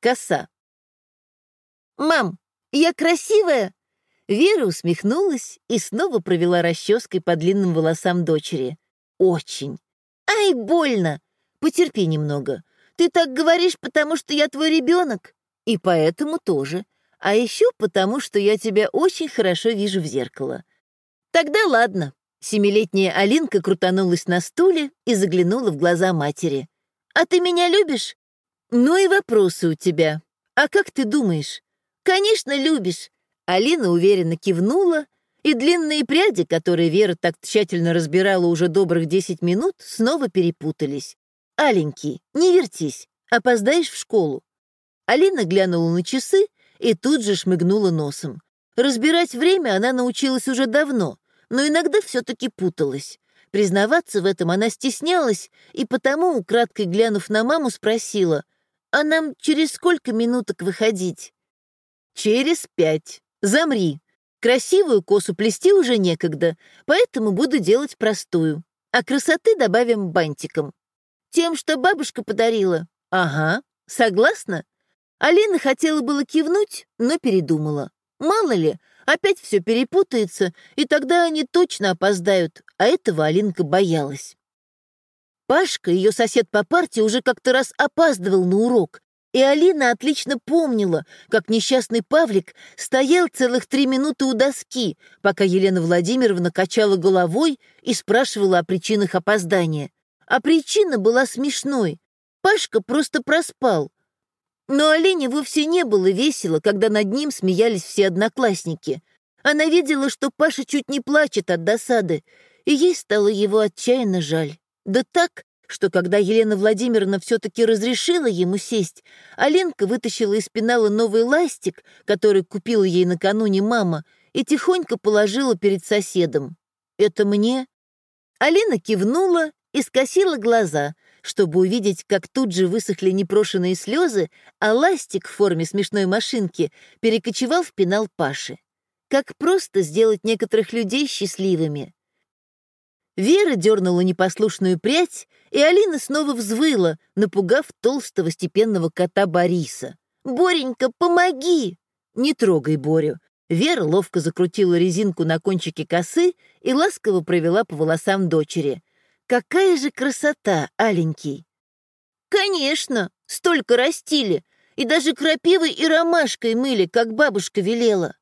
Коса. «Мам, я красивая?» Вера усмехнулась и снова провела расческой по длинным волосам дочери. «Очень. Ай, больно! Потерпи немного. Ты так говоришь, потому что я твой ребенок. И поэтому тоже. А еще потому, что я тебя очень хорошо вижу в зеркало. Тогда ладно». Семилетняя Алинка крутанулась на стуле и заглянула в глаза матери. «А ты меня любишь?» «Ну и вопросы у тебя. А как ты думаешь?» «Конечно, любишь!» Алина уверенно кивнула, и длинные пряди, которые Вера так тщательно разбирала уже добрых десять минут, снова перепутались. «Аленький, не вертись, опоздаешь в школу». Алина глянула на часы и тут же шмыгнула носом. Разбирать время она научилась уже давно, но иногда все-таки путалась. Признаваться в этом она стеснялась, и потому, украдкой глянув на маму, спросила, «А нам через сколько минуток выходить?» «Через пять. Замри. Красивую косу плести уже некогда, поэтому буду делать простую. А красоты добавим бантиком. Тем, что бабушка подарила. Ага, согласна?» Алина хотела было кивнуть, но передумала. Мало ли, опять все перепутается, и тогда они точно опоздают, а этого Алинка боялась. Пашка, ее сосед по парте, уже как-то раз опаздывал на урок, и Алина отлично помнила, как несчастный Павлик стоял целых три минуты у доски, пока Елена Владимировна качала головой и спрашивала о причинах опоздания. А причина была смешной. Пашка просто проспал. Но Алине вовсе не было весело, когда над ним смеялись все одноклассники. Она видела, что Паша чуть не плачет от досады, и ей стало его отчаянно жаль. Да так, что когда Елена Владимировна все-таки разрешила ему сесть, Аленка вытащила из пенала новый ластик, который купила ей накануне мама, и тихонько положила перед соседом. «Это мне?» Алина кивнула и скосила глаза, чтобы увидеть, как тут же высохли непрошенные слезы, а ластик в форме смешной машинки перекочевал в пенал Паши. Как просто сделать некоторых людей счастливыми. Вера дернула непослушную прядь, и Алина снова взвыла, напугав толстого степенного кота Бориса. «Боренька, помоги!» «Не трогай Борю». Вера ловко закрутила резинку на кончике косы и ласково провела по волосам дочери. «Какая же красота, аленький!» «Конечно, столько растили, и даже крапивой и ромашкой мыли, как бабушка велела».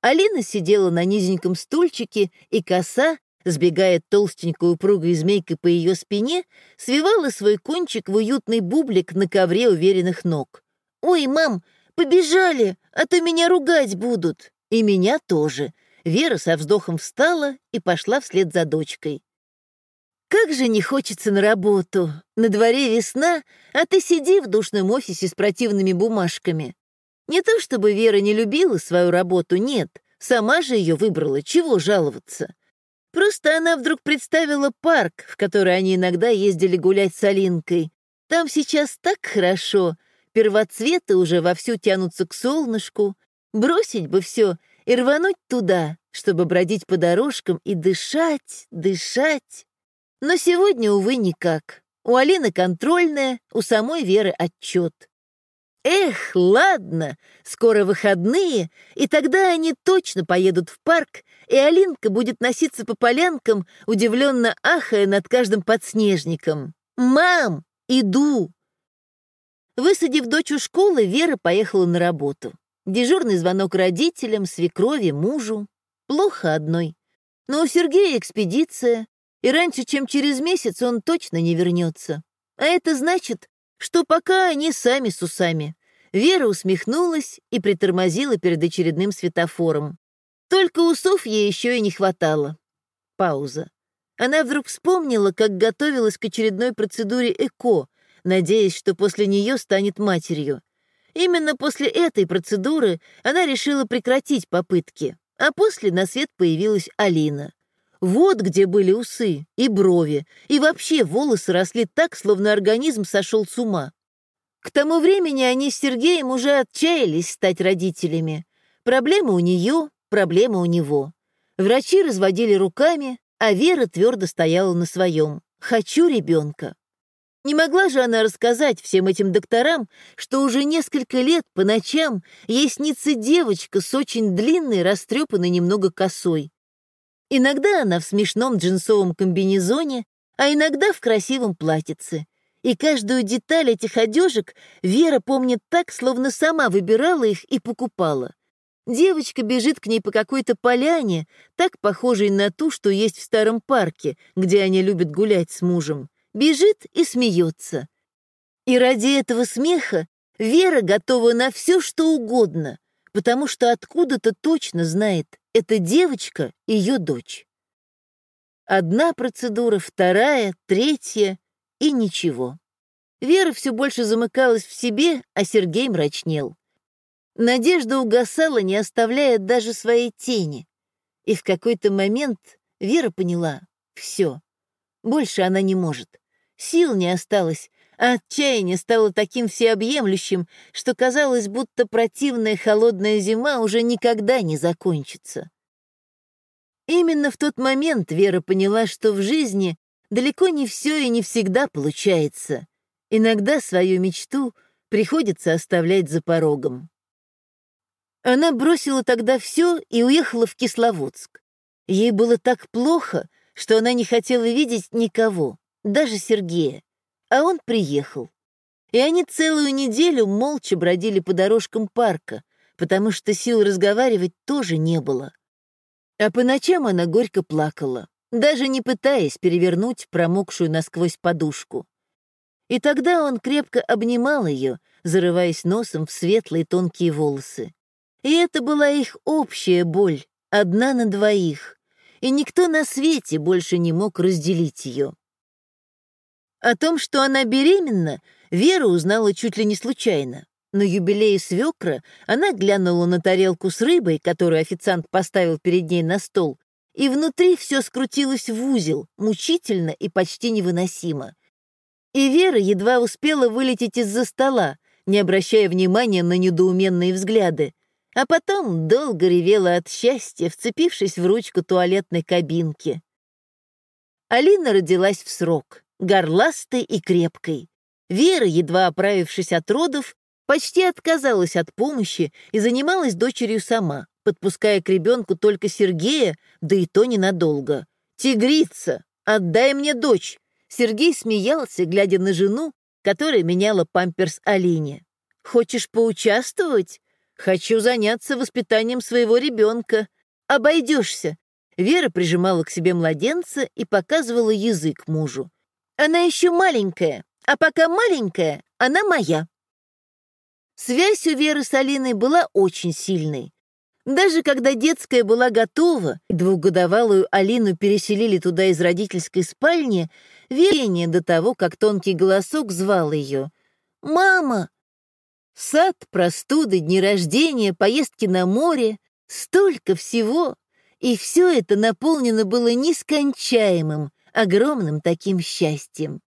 Алина сидела на низеньком стульчике, и коса, сбегая толстенькой упругой змейкой по ее спине, свивала свой кончик в уютный бублик на ковре уверенных ног. «Ой, мам, побежали, а то меня ругать будут!» «И меня тоже!» Вера со вздохом встала и пошла вслед за дочкой. «Как же не хочется на работу! На дворе весна, а ты сиди в душном офисе с противными бумажками!» Не то чтобы Вера не любила свою работу, нет, сама же ее выбрала, чего жаловаться. Просто она вдруг представила парк, в который они иногда ездили гулять с Алинкой. Там сейчас так хорошо, первоцветы уже вовсю тянутся к солнышку. Бросить бы все и рвануть туда, чтобы бродить по дорожкам и дышать, дышать. Но сегодня, увы, никак. У Алины контрольная, у самой Веры отчет. Эх, ладно, скоро выходные, и тогда они точно поедут в парк, и Алинка будет носиться по полянкам, удивленно ахая над каждым подснежником. «Мам, иду!» Высадив дочь у школы, Вера поехала на работу. Дежурный звонок родителям, свекрови, мужу. Плохо одной. Но у Сергея экспедиция, и раньше, чем через месяц, он точно не вернется. А это значит, что пока они сами с усами. Вера усмехнулась и притормозила перед очередным светофором. Только усов ей еще и не хватало. Пауза. Она вдруг вспомнила, как готовилась к очередной процедуре ЭКО, надеясь, что после нее станет матерью. Именно после этой процедуры она решила прекратить попытки, а после на свет появилась Алина. Вот где были усы и брови, и вообще волосы росли так, словно организм сошел с ума. К тому времени они с Сергеем уже отчаялись стать родителями. Проблема у нее, проблема у него. Врачи разводили руками, а Вера твердо стояла на своем. «Хочу ребенка». Не могла же она рассказать всем этим докторам, что уже несколько лет по ночам ей снится девочка с очень длинной, растрепанной немного косой. Иногда она в смешном джинсовом комбинезоне, а иногда в красивом платьице. И каждую деталь этих одежек Вера помнит так, словно сама выбирала их и покупала. Девочка бежит к ней по какой-то поляне, так похожей на ту, что есть в старом парке, где они любят гулять с мужем бежит и смеется. И ради этого смеха Вера готова на все, что угодно, потому что откуда-то точно знает, эта девочка — ее дочь. Одна процедура, вторая, третья и ничего. Вера все больше замыкалась в себе, а Сергей мрачнел. Надежда угасала, не оставляя даже своей тени. И в какой-то момент Вера поняла — все, больше она не может. Сил не осталось, отчаяние стало таким всеобъемлющим, что казалось, будто противная холодная зима уже никогда не закончится. Именно в тот момент Вера поняла, что в жизни далеко не все и не всегда получается. Иногда свою мечту приходится оставлять за порогом. Она бросила тогда все и уехала в Кисловодск. Ей было так плохо, что она не хотела видеть никого даже Сергея, а он приехал. И они целую неделю молча бродили по дорожкам парка, потому что сил разговаривать тоже не было. А по ночам она горько плакала, даже не пытаясь перевернуть промокшую насквозь подушку. И тогда он крепко обнимал ее, зарываясь носом в светлые тонкие волосы. И это была их общая боль, одна на двоих, и никто на свете больше не мог разделить ее. О том, что она беременна, Вера узнала чуть ли не случайно. На юбилее свекра она глянула на тарелку с рыбой, которую официант поставил перед ней на стол, и внутри все скрутилось в узел, мучительно и почти невыносимо. И Вера едва успела вылететь из-за стола, не обращая внимания на недоуменные взгляды, а потом долго ревела от счастья, вцепившись в ручку туалетной кабинки. Алина родилась в срок горластой и крепкой. Вера, едва оправившись от родов, почти отказалась от помощи и занималась дочерью сама, подпуская к ребенку только Сергея, да и то ненадолго. «Тигрица, отдай мне дочь!» Сергей смеялся, глядя на жену, которая меняла памперс Алине. «Хочешь поучаствовать? Хочу заняться воспитанием своего ребенка. Обойдешься!» Вера прижимала к себе младенца и показывала язык мужу. Она еще маленькая, а пока маленькая, она моя. Связь у Веры с Алиной была очень сильной. Даже когда детская была готова, двухгодовалую Алину переселили туда из родительской спальни, верение до того, как тонкий голосок звал ее. «Мама!» Сад, простуды, дни рождения, поездки на море — столько всего. И все это наполнено было нескончаемым, огромным таким счастьем.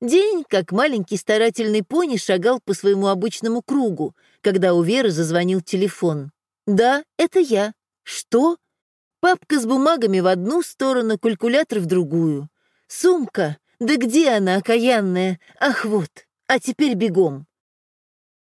День, как маленький старательный пони, шагал по своему обычному кругу, когда у Веры зазвонил телефон. «Да, это я. Что?» Папка с бумагами в одну сторону, калькулятор в другую. Сумка. Да где она, окаянная? Ах, вот. А теперь бегом.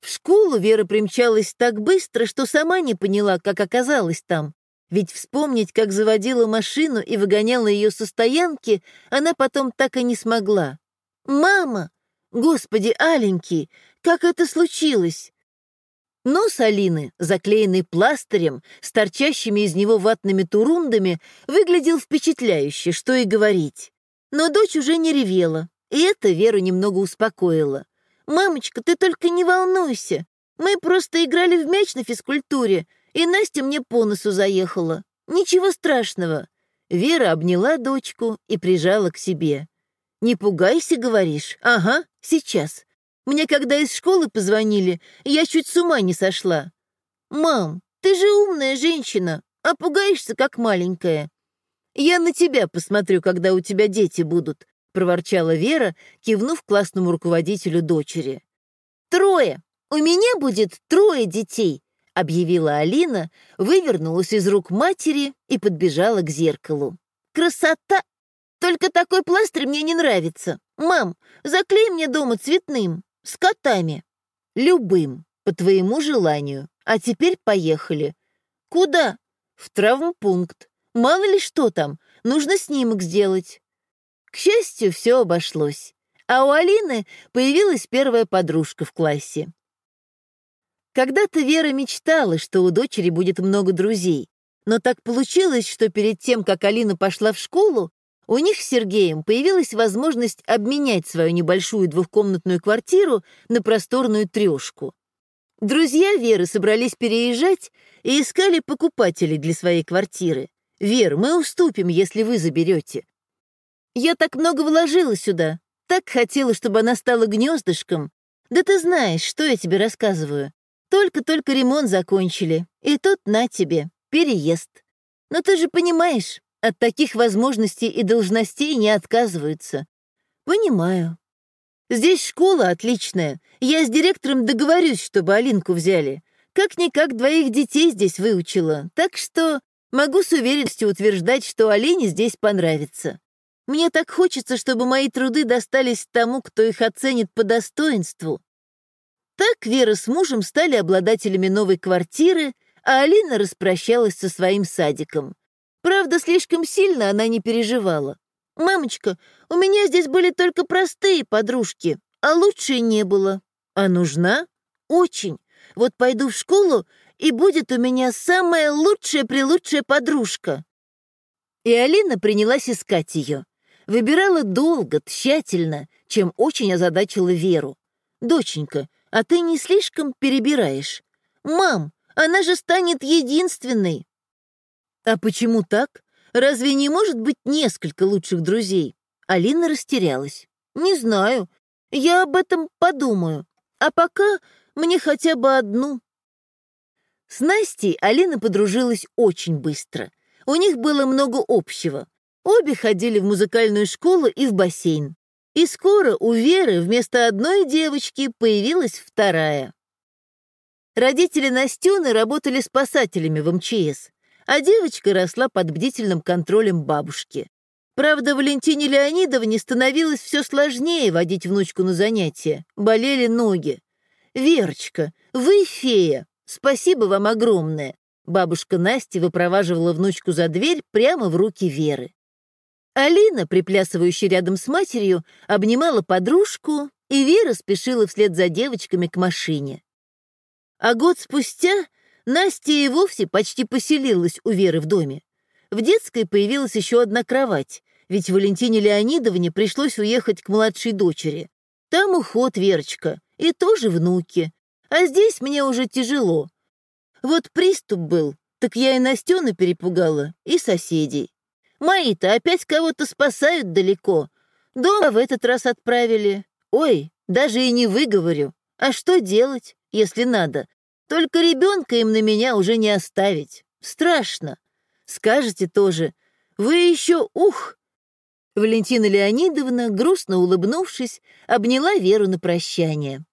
В школу Вера примчалась так быстро, что сама не поняла, как оказалась там. Ведь вспомнить, как заводила машину и выгоняла ее со стоянки, она потом так и не смогла. «Мама! Господи, аленький, как это случилось?» Нос Алины, заклеенный пластырем, с торчащими из него ватными турундами, выглядел впечатляюще, что и говорить. Но дочь уже не ревела, и это Веру немного успокоило. «Мамочка, ты только не волнуйся. Мы просто играли в мяч на физкультуре, и Настя мне по носу заехала. Ничего страшного. Вера обняла дочку и прижала к себе. «Не пугайся, говоришь? Ага, сейчас. Мне когда из школы позвонили, я чуть с ума не сошла. Мам, ты же умная женщина, а пугаешься, как маленькая. Я на тебя посмотрю, когда у тебя дети будут», — проворчала Вера, кивнув классному руководителю дочери. «Трое! У меня будет трое детей!» — объявила Алина, вывернулась из рук матери и подбежала к зеркалу. «Красота! Только такой пластырь мне не нравится. «Мам, заклей мне дома цветным, с котами». «Любым, по твоему желанию. А теперь поехали». «Куда?» «В травмпункт. Мало ли что там, нужно снимок сделать». К счастью, все обошлось. А у Алины появилась первая подружка в классе. Когда-то Вера мечтала, что у дочери будет много друзей. Но так получилось, что перед тем, как Алина пошла в школу, у них с Сергеем появилась возможность обменять свою небольшую двухкомнатную квартиру на просторную трешку. Друзья Веры собрались переезжать и искали покупателей для своей квартиры. «Вер, мы уступим, если вы заберете». «Я так много вложила сюда, так хотела, чтобы она стала гнездышком. Да ты знаешь, что я тебе рассказываю. Только-только ремонт закончили, и тут на тебе, переезд. Но ты же понимаешь, от таких возможностей и должностей не отказываются. Понимаю. Здесь школа отличная. Я с директором договорюсь, чтобы Алинку взяли. Как-никак двоих детей здесь выучила, так что могу с уверенностью утверждать, что Алине здесь понравится. Мне так хочется, чтобы мои труды достались тому, кто их оценит по достоинству. Так Вера с мужем стали обладателями новой квартиры, а Алина распрощалась со своим садиком. Правда, слишком сильно она не переживала. «Мамочка, у меня здесь были только простые подружки, а лучшей не было. А нужна? Очень. Вот пойду в школу, и будет у меня самая лучшая-прелучшая подружка». И Алина принялась искать ее. Выбирала долго, тщательно, чем очень озадачила Веру. «Доченька, а ты не слишком перебираешь? Мам, она же станет единственной!» «А почему так? Разве не может быть несколько лучших друзей?» Алина растерялась. «Не знаю. Я об этом подумаю. А пока мне хотя бы одну». С Настей Алина подружилась очень быстро. У них было много общего. Обе ходили в музыкальную школу и в бассейн. И скоро у Веры вместо одной девочки появилась вторая. Родители Настены работали спасателями в МЧС, а девочка росла под бдительным контролем бабушки. Правда, Валентине Леонидовне становилось все сложнее водить внучку на занятия, болели ноги. «Верочка, вы фея, спасибо вам огромное!» Бабушка Настя выпроваживала внучку за дверь прямо в руки Веры. Алина, приплясывающая рядом с матерью, обнимала подружку, и Вера спешила вслед за девочками к машине. А год спустя Настя и вовсе почти поселилась у Веры в доме. В детской появилась еще одна кровать, ведь Валентине Леонидовне пришлось уехать к младшей дочери. Там уход, Верочка, и тоже внуки. А здесь мне уже тяжело. Вот приступ был, так я и Настену перепугала, и соседей. Мои-то опять кого-то спасают далеко. Дома в этот раз отправили. Ой, даже и не выговорю. А что делать, если надо? Только ребенка им на меня уже не оставить. Страшно. Скажете тоже. Вы еще, ух!» Валентина Леонидовна, грустно улыбнувшись, обняла Веру на прощание.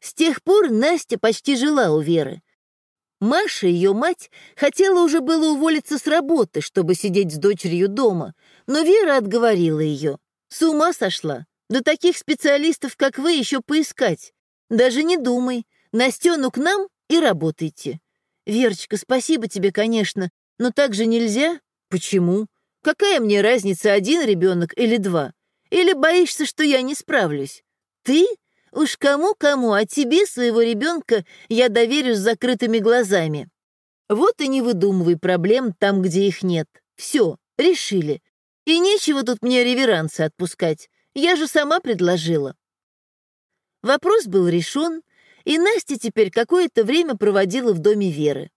С тех пор Настя почти жила у Веры, Маша, ее мать, хотела уже было уволиться с работы, чтобы сидеть с дочерью дома, но Вера отговорила ее. С ума сошла. Да таких специалистов, как вы, еще поискать. Даже не думай. Настену к нам и работайте. Верочка, спасибо тебе, конечно, но так же нельзя. Почему? Какая мне разница, один ребенок или два? Или боишься, что я не справлюсь? Ты? Уж кому-кому, а тебе, своего ребенка, я доверю с закрытыми глазами. Вот и не выдумывай проблем там, где их нет. Все, решили. И нечего тут мне реверансы отпускать. Я же сама предложила. Вопрос был решен, и Настя теперь какое-то время проводила в доме Веры.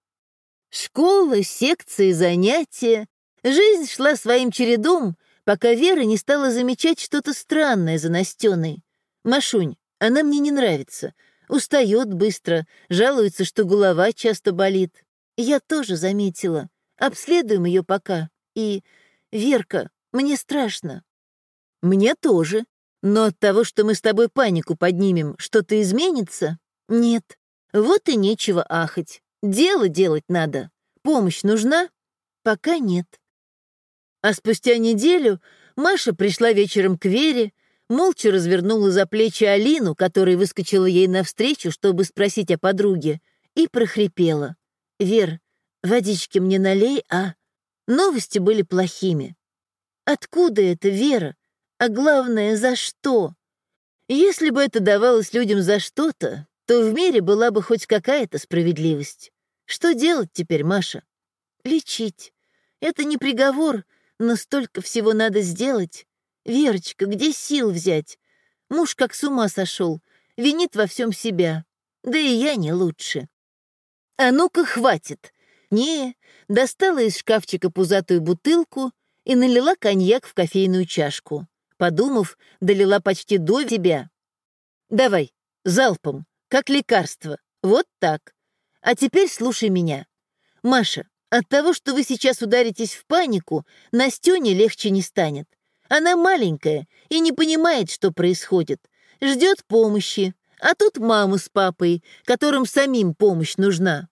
Школа, секции, занятия. Жизнь шла своим чередом, пока Вера не стала замечать что-то странное за Настеной. «Машунь, она мне не нравится. Устает быстро, жалуется, что голова часто болит. Я тоже заметила. Обследуем ее пока. И, Верка, мне страшно. Мне тоже. Но от того, что мы с тобой панику поднимем, что-то изменится? Нет. Вот и нечего ахать. Дело делать надо. Помощь нужна? Пока нет. А спустя неделю Маша пришла вечером к Вере, молча развернула за плечи Алину, которая выскочила ей навстречу, чтобы спросить о подруге, и прохрипела. «Вер, водички мне налей, а...» Новости были плохими. Откуда это, Вера? А главное, за что? Если бы это давалось людям за что-то, то в мире была бы хоть какая-то справедливость. Что делать теперь, Маша? Лечить. Это не приговор, но столько всего надо сделать. Верочка, где сил взять? Муж как с ума сошел, винит во всем себя. Да и я не лучше. А ну-ка, хватит. Не, достала из шкафчика пузатую бутылку и налила коньяк в кофейную чашку. Подумав, долила почти до тебя. Давай, залпом, как лекарство. Вот так. А теперь слушай меня. Маша, от того, что вы сейчас ударитесь в панику, Настёне легче не станет. Она маленькая и не понимает, что происходит. Ждет помощи, а тут мама с папой, которым самим помощь нужна.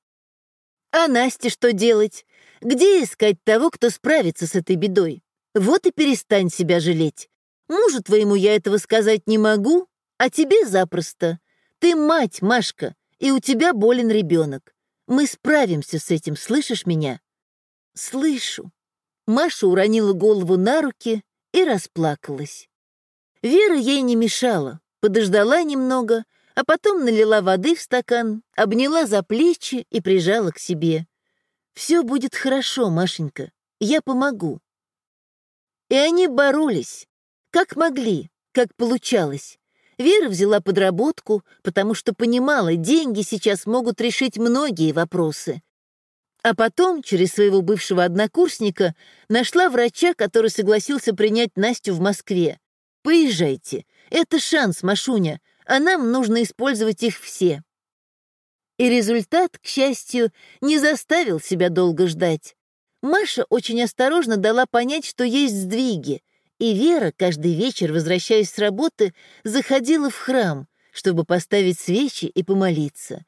А Насте что делать? Где искать того, кто справится с этой бедой? Вот и перестань себя жалеть. Мужу твоему я этого сказать не могу, а тебе запросто. Ты мать, Машка, и у тебя болен ребенок. Мы справимся с этим, слышишь меня? Слышу. Маша уронила голову на руки и расплакалась. Вера ей не мешала, подождала немного, а потом налила воды в стакан, обняла за плечи и прижала к себе. «Все будет хорошо, Машенька, я помогу». И они боролись, как могли, как получалось. Вера взяла подработку, потому что понимала, деньги сейчас могут решить многие вопросы. А потом, через своего бывшего однокурсника, нашла врача, который согласился принять Настю в Москве. «Поезжайте. Это шанс, Машуня а нам нужно использовать их все. И результат, к счастью, не заставил себя долго ждать. Маша очень осторожно дала понять, что есть сдвиги, и Вера каждый вечер, возвращаясь с работы, заходила в храм, чтобы поставить свечи и помолиться.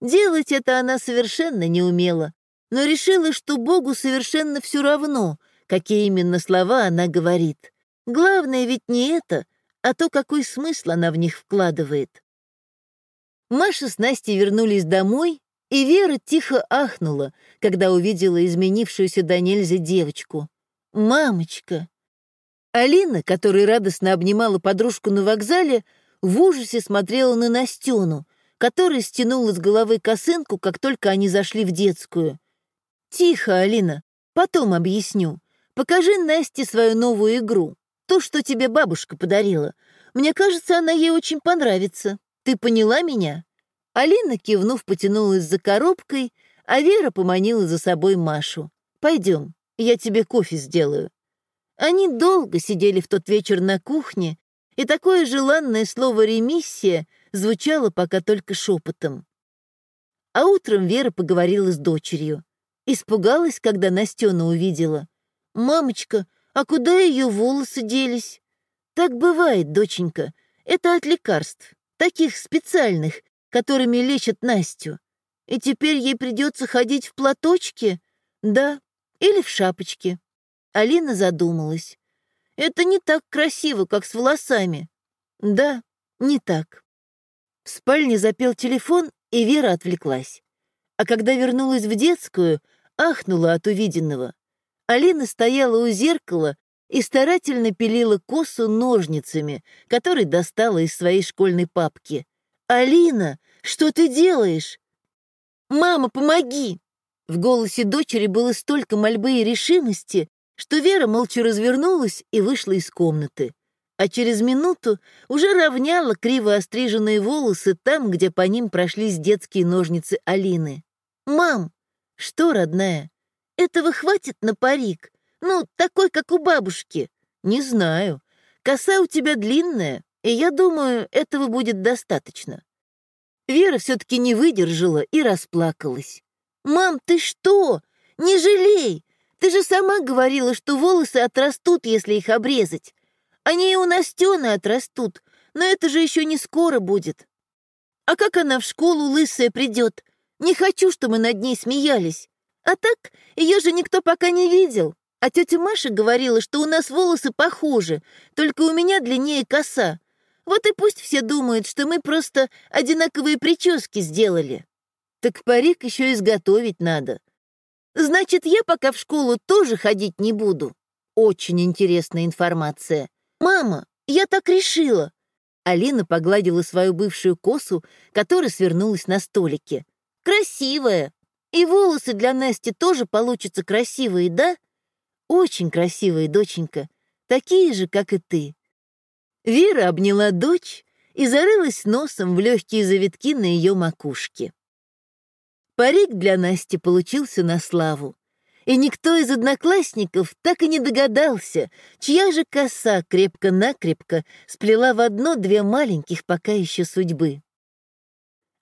Делать это она совершенно не умела, но решила, что Богу совершенно все равно, какие именно слова она говорит. Главное ведь не это, а то, какой смысл она в них вкладывает. Маша с Настей вернулись домой, и Вера тихо ахнула, когда увидела изменившуюся до нельзя девочку. «Мамочка!» Алина, которая радостно обнимала подружку на вокзале, в ужасе смотрела на Настену, которая стянула с головы косынку, как только они зашли в детскую. «Тихо, Алина, потом объясню. Покажи Насте свою новую игру». То, что тебе бабушка подарила. Мне кажется, она ей очень понравится. Ты поняла меня?» Алина, кивнув, потянулась за коробкой, а Вера поманила за собой Машу. «Пойдем, я тебе кофе сделаю». Они долго сидели в тот вечер на кухне, и такое желанное слово «ремиссия» звучало пока только шепотом. А утром Вера поговорила с дочерью. Испугалась, когда Настена увидела. «Мамочка, а куда ее волосы делись? Так бывает, доченька. Это от лекарств, таких специальных, которыми лечат Настю. И теперь ей придется ходить в платочке? Да, или в шапочке. Алина задумалась. Это не так красиво, как с волосами. Да, не так. В спальне запел телефон, и Вера отвлеклась. А когда вернулась в детскую, ахнула от увиденного. Алина стояла у зеркала и старательно пилила косу ножницами, которые достала из своей школьной папки. «Алина, что ты делаешь?» «Мама, помоги!» В голосе дочери было столько мольбы и решимости, что Вера молча развернулась и вышла из комнаты. А через минуту уже равняла криво остриженные волосы там, где по ним прошлись детские ножницы Алины. «Мам!» «Что, родная?» Этого хватит на парик? Ну, такой, как у бабушки. Не знаю. Коса у тебя длинная, и я думаю, этого будет достаточно. Вера все-таки не выдержала и расплакалась. «Мам, ты что? Не жалей! Ты же сама говорила, что волосы отрастут, если их обрезать. Они и у Настены отрастут, но это же еще не скоро будет. А как она в школу лысая придет? Не хочу, чтобы над ней смеялись. А так, ее же никто пока не видел. А тетя Маша говорила, что у нас волосы похожи, только у меня длиннее коса. Вот и пусть все думают, что мы просто одинаковые прически сделали. Так парик еще изготовить надо. Значит, я пока в школу тоже ходить не буду. Очень интересная информация. Мама, я так решила. Алина погладила свою бывшую косу, которая свернулась на столике. Красивая. И волосы для Насти тоже получатся красивые, да? Очень красивые, доченька. Такие же, как и ты. Вера обняла дочь и зарылась носом в легкие завитки на ее макушке. Парик для Насти получился на славу. И никто из одноклассников так и не догадался, чья же коса крепко-накрепко сплела в одно две маленьких пока еще судьбы.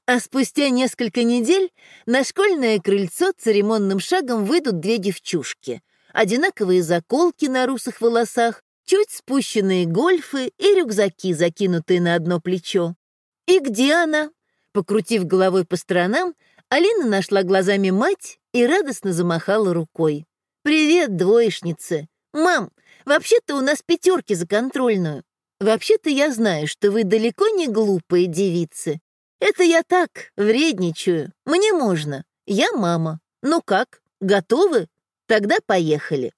А спустя несколько недель на школьное крыльцо церемонным шагом выйдут две девчушки. Одинаковые заколки на русых волосах, чуть спущенные гольфы и рюкзаки, закинутые на одно плечо. И где она? Покрутив головой по сторонам, Алина нашла глазами мать и радостно замахала рукой. «Привет, двоечница! Мам, вообще-то у нас пятерки за контрольную. Вообще-то я знаю, что вы далеко не глупые девицы. Это я так, вредничаю. Мне можно. Я мама. Ну как, готовы? Тогда поехали».